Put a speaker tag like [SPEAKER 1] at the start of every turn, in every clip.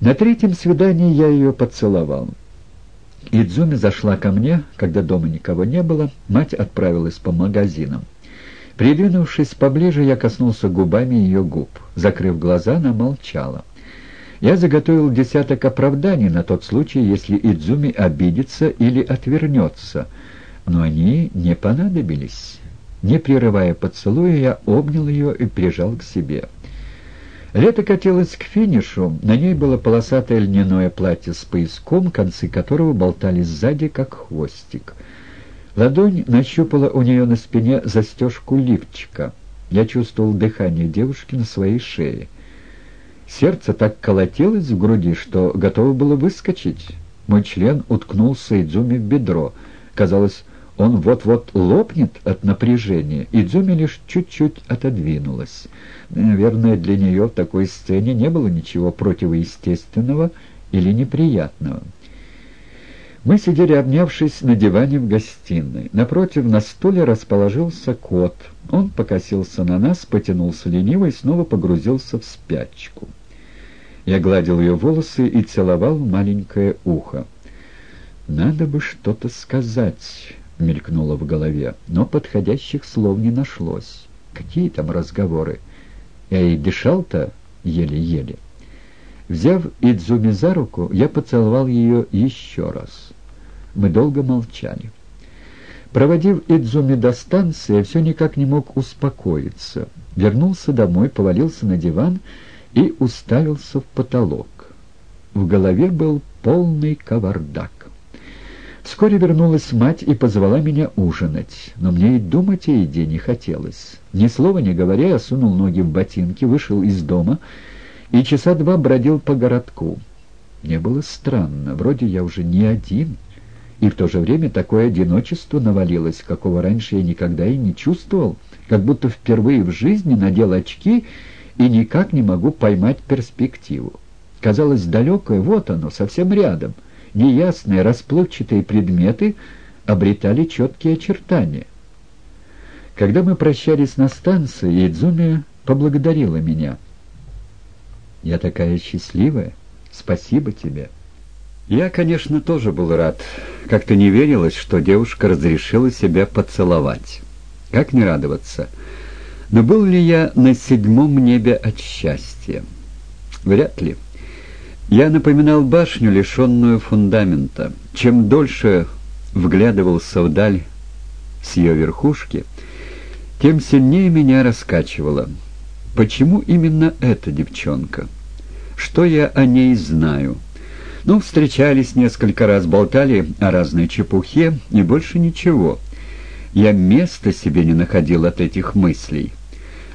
[SPEAKER 1] На третьем свидании я ее поцеловал. Идзуми зашла ко мне, когда дома никого не было, мать отправилась по магазинам. Придвинувшись поближе, я коснулся губами ее губ. Закрыв глаза, она молчала. Я заготовил десяток оправданий на тот случай, если Идзуми обидится или отвернется, но они не понадобились. Не прерывая поцелуя, я обнял ее и прижал к себе. Лето катилось к финишу, на ней было полосатое льняное платье с пояском, концы которого болтались сзади, как хвостик. Ладонь нащупала у нее на спине застежку лифчика. Я чувствовал дыхание девушки на своей шее. Сердце так колотилось в груди, что готово было выскочить. Мой член уткнулся Идзуми в бедро. Казалось, он вот-вот лопнет от напряжения. Идзуми лишь чуть-чуть отодвинулась. Наверное, для нее в такой сцене не было ничего противоестественного или неприятного. Мы сидели, обнявшись на диване в гостиной. Напротив, на стуле расположился кот. Он покосился на нас, потянулся лениво и снова погрузился в спячку. Я гладил ее волосы и целовал маленькое ухо. «Надо бы что-то сказать», — мелькнуло в голове, но подходящих слов не нашлось. Какие там разговоры? Я и дышал-то еле-еле. Взяв Идзуми за руку, я поцеловал ее еще раз. Мы долго молчали. Проводив Идзуми до станции, я все никак не мог успокоиться. Вернулся домой, повалился на диван и уставился в потолок. В голове был полный кавардак. Вскоре вернулась мать и позвала меня ужинать, но мне и думать о еде не хотелось. Ни слова не говоря, я сунул ноги в ботинки, вышел из дома и часа два бродил по городку. Мне было странно, вроде я уже не один, и в то же время такое одиночество навалилось, какого раньше я никогда и не чувствовал, как будто впервые в жизни надел очки и никак не могу поймать перспективу. Казалось, далекое, вот оно, совсем рядом — неясные расплывчатые предметы обретали четкие очертания. Когда мы прощались на станции, Идзуми поблагодарила меня. «Я такая счастливая. Спасибо тебе». Я, конечно, тоже был рад. Как-то не верилось, что девушка разрешила себя поцеловать. Как не радоваться? Но был ли я на седьмом небе от счастья? Вряд ли. Я напоминал башню, лишенную фундамента. Чем дольше вглядывался вдаль с ее верхушки, тем сильнее меня раскачивало. Почему именно эта девчонка? Что я о ней знаю? Ну, встречались несколько раз, болтали о разной чепухе, и больше ничего. Я места себе не находил от этих мыслей.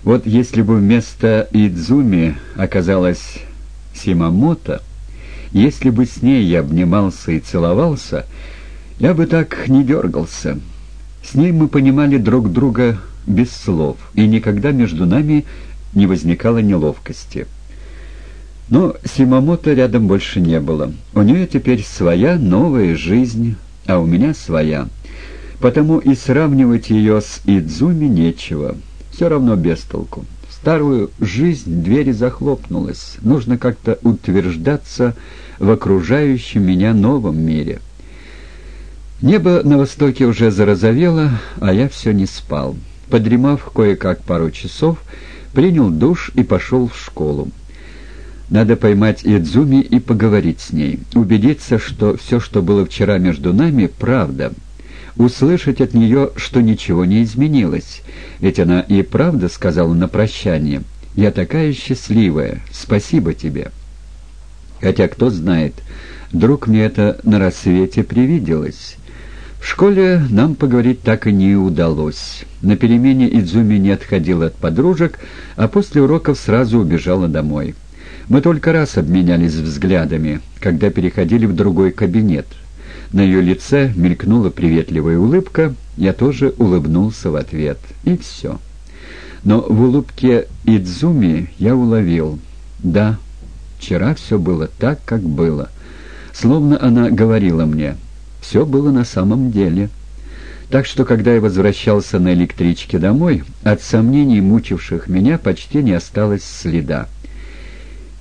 [SPEAKER 1] Вот если бы вместо Идзуми оказалась Симамото, если бы с ней я обнимался и целовался, я бы так не дергался. С ней мы понимали друг друга без слов, и никогда между нами не возникало неловкости. Но Симамото рядом больше не было. У нее теперь своя новая жизнь, а у меня своя. Потому и сравнивать ее с Идзуми нечего. Все равно без толку старую жизнь двери захлопнулась. Нужно как-то утверждаться в окружающем меня новом мире. Небо на востоке уже зарозовело, а я все не спал. Подремав кое-как пару часов, принял душ и пошел в школу. Надо поймать Идзуми и поговорить с ней, убедиться, что все, что было вчера между нами, правда — услышать от нее, что ничего не изменилось. Ведь она и правда сказала на прощание «Я такая счастливая, спасибо тебе». Хотя, кто знает, вдруг мне это на рассвете привиделось. В школе нам поговорить так и не удалось. На перемене Идзуми не отходила от подружек, а после уроков сразу убежала домой. Мы только раз обменялись взглядами, когда переходили в другой кабинет — на ее лице мелькнула приветливая улыбка, я тоже улыбнулся в ответ, и все. Но в улыбке Идзуми я уловил. Да, вчера все было так, как было. Словно она говорила мне, все было на самом деле. Так что, когда я возвращался на электричке домой, от сомнений, мучивших меня, почти не осталось следа.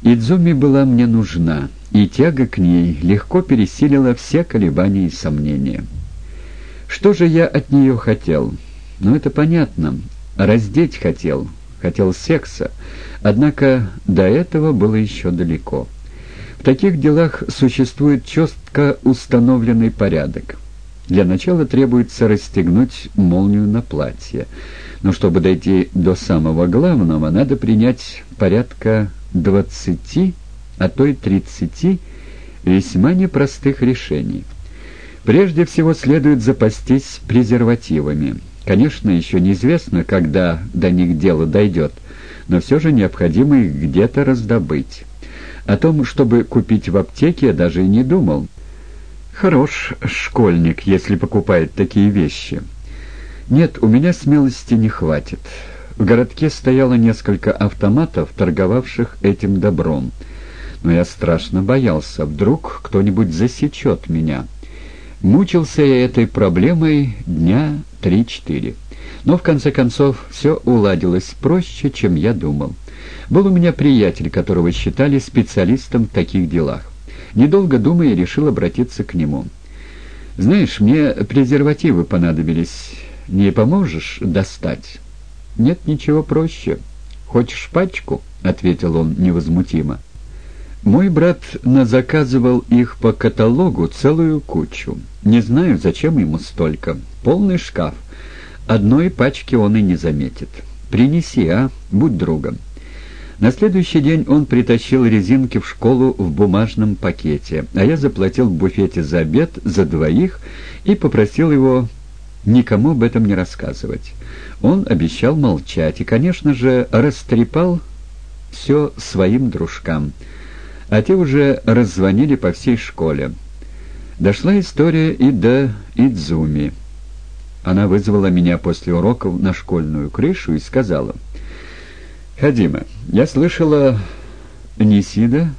[SPEAKER 1] Идзуми была мне нужна, и тяга к ней легко пересилила все колебания и сомнения. Что же я от нее хотел? Ну, это понятно. Раздеть хотел, хотел секса. Однако до этого было еще далеко. В таких делах существует четко установленный порядок. Для начала требуется расстегнуть молнию на платье. Но чтобы дойти до самого главного, надо принять порядка двадцати, а то и тридцати весьма непростых решений. Прежде всего следует запастись презервативами. Конечно, еще неизвестно, когда до них дело дойдет, но все же необходимо их где-то раздобыть. О том, чтобы купить в аптеке, я даже и не думал. Хорош школьник, если покупает такие вещи. Нет, у меня смелости не хватит. В городке стояло несколько автоматов, торговавших этим добром. Но я страшно боялся, вдруг кто-нибудь засечет меня. Мучился я этой проблемой дня три-четыре. Но в конце концов все уладилось проще, чем я думал. Был у меня приятель, которого считали специалистом в таких делах. Недолго думая, решил обратиться к нему. «Знаешь, мне презервативы понадобились. Не поможешь достать?» «Нет ничего проще. Хочешь пачку?» — ответил он невозмутимо. Мой брат назаказывал их по каталогу целую кучу. Не знаю, зачем ему столько. Полный шкаф. Одной пачки он и не заметит. Принеси, а? Будь другом. На следующий день он притащил резинки в школу в бумажном пакете, а я заплатил в буфете за обед за двоих и попросил его никому об этом не рассказывать. Он обещал молчать и, конечно же, растрепал все своим дружкам, а те уже раззвонили по всей школе. Дошла история и до Идзуми. Она вызвала меня после уроков на школьную крышу и сказала, «Хадима, я слышала, Нисида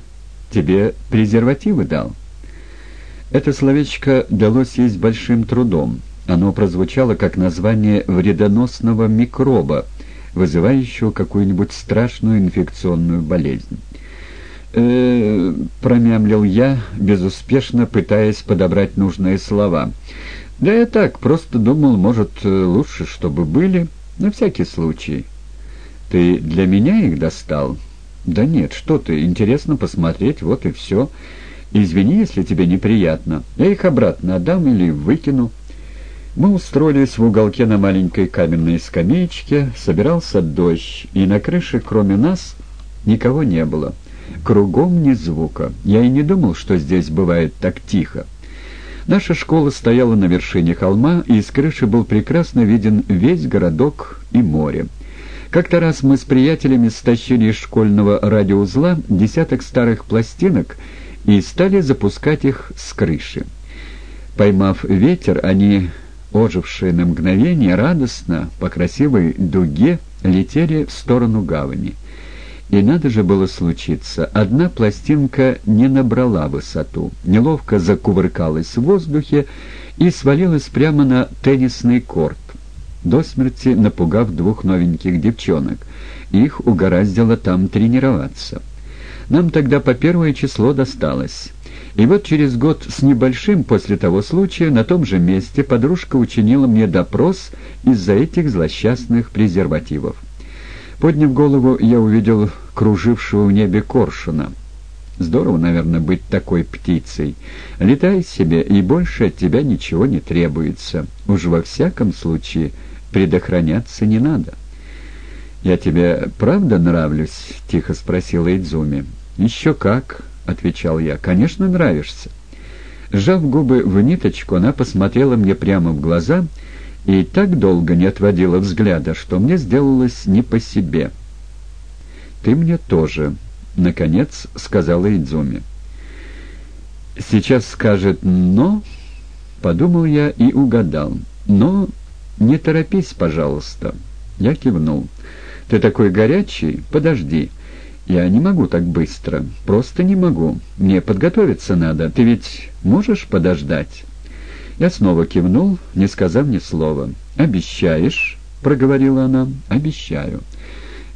[SPEAKER 1] тебе презервативы дал». Это словечко далось ей с большим трудом. Оно прозвучало как название вредоносного микроба, вызывающего какую-нибудь страшную инфекционную болезнь. «Э, промямлил я, безуспешно пытаясь подобрать нужные слова. «Да я так, просто думал, может, лучше, чтобы были, на всякий случай». «Ты для меня их достал?» «Да нет, что ты, интересно посмотреть, вот и все. Извини, если тебе неприятно. Я их обратно отдам или выкину». Мы устроились в уголке на маленькой каменной скамеечке, собирался дождь, и на крыше, кроме нас, никого не было. Кругом ни звука. Я и не думал, что здесь бывает так тихо. Наша школа стояла на вершине холма, и из крыши был прекрасно виден весь городок и море. Как-то раз мы с приятелями стащили из школьного радиоузла десяток старых пластинок и стали запускать их с крыши. Поймав ветер, они ожившие на мгновение, радостно, по красивой дуге, летели в сторону гавани. И надо же было случиться. Одна пластинка не набрала высоту, неловко закувыркалась в воздухе и свалилась прямо на теннисный корт, до смерти напугав двух новеньких девчонок. Их угораздило там тренироваться. Нам тогда по первое число досталось. И вот через год с небольшим после того случая на том же месте подружка учинила мне допрос из-за этих злосчастных презервативов. Подняв голову, я увидел кружившего в небе коршуна. Здорово, наверное, быть такой птицей. Летай себе, и больше от тебя ничего не требуется. Уж во всяком случае предохраняться не надо. «Я тебе правда нравлюсь?» — тихо спросила Идзуми. «Еще как!» — отвечал я. «Конечно, нравишься». Сжав губы в ниточку, она посмотрела мне прямо в глаза и так долго не отводила взгляда, что мне сделалось не по себе. «Ты мне тоже», — наконец сказала Идзуми. «Сейчас скажет «но», — подумал я и угадал. «Но не торопись, пожалуйста». Я кивнул. «Ты такой горячий? Подожди». «Я не могу так быстро. Просто не могу. Мне подготовиться надо. Ты ведь можешь подождать?» Я снова кивнул, не сказав ни слова. «Обещаешь?» — проговорила она. «Обещаю».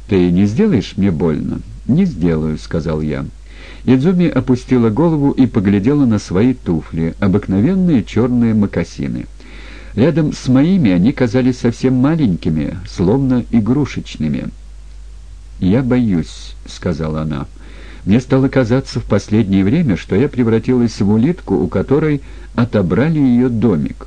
[SPEAKER 1] «Ты не сделаешь мне больно?» «Не сделаю», — сказал я. Идзуми опустила голову и поглядела на свои туфли, обыкновенные черные мокасины. Рядом с моими они казались совсем маленькими, словно игрушечными. «Я боюсь», — сказала она. «Мне стало казаться в последнее время, что я превратилась в улитку, у которой отобрали ее домик».